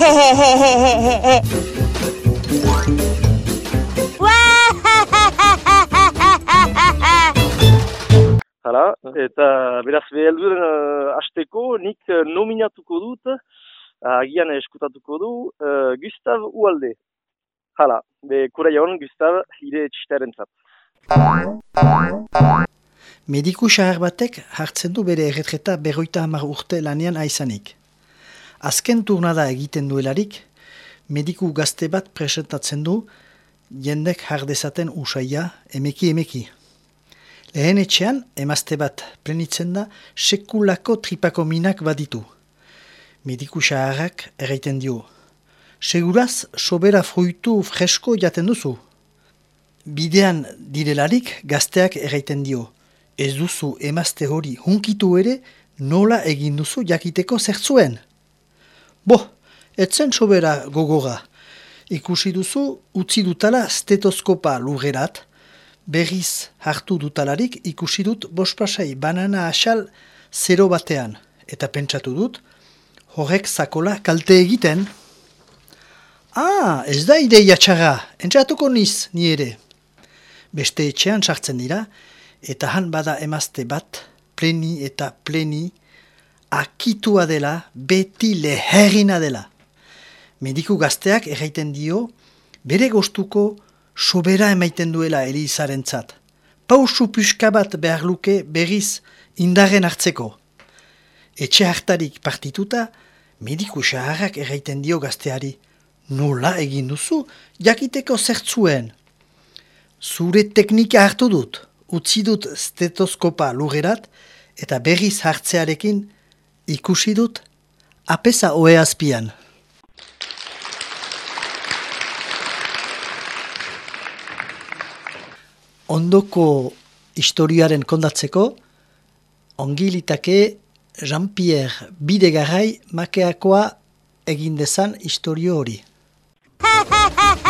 Hala, eta beraz behelduren uh, asteko nik uh, nominatuko dut, uh, agian eskutatuko du, uh, Gustav Ualde. Hala, be kura jaun Gustav hire txistaren zat. Mediku xahar batek hartzen du bere erretreta berroita hamar urte lanean aizanik. Azken turnada egiten duelarik, mediku gazte bat presentatzen du jendek jardezaten usaia emeki emeki. Lehen etxean, emazte bat plenitzen da, sekulako tripako minak baditu. Mediku xaharrak erraiten dio. Seguraz, sobera fruitu fresko jaten duzu. Bidean direlarik gazteak erraiten dio. Ez duzu emazte hori hunkitu ere, nola egin duzu jakiteko zertzuen. Bo, etzen sobera gogoga. Ikusi duzu, utzi dutala stetoskopa lugerat, berriz hartu dutalarik ikusi dut bospasai banana asal zero batean. Eta pentsatu dut, horrek zakola kalte egiten. Ah, ez da ideia txarra, entzatuko niz, ni ere. Beste etxean sartzen dira, eta han bada emazte bat, pleni eta pleni, akitua dela, beti leherina dela. Mediku gazteak erraiten dio, bere goztuko sobera emaiten duela Elizaren zat. Pausu puska bat behar luke berriz indaren hartzeko. Etxe hartarik partituta, mediku xaharrak erraiten dio gazteari. Nola egin duzu, jakiteko zertzuen. Zure teknika hartu dut, utzi dut stetoskopa lugerat, eta berriz hartzearekin ikusi dut apesa oe azpian. ondoko historiaren kondatzeko, ongilitake Jean-Pierre Bidegarai makeakoa egin dezan historio hori.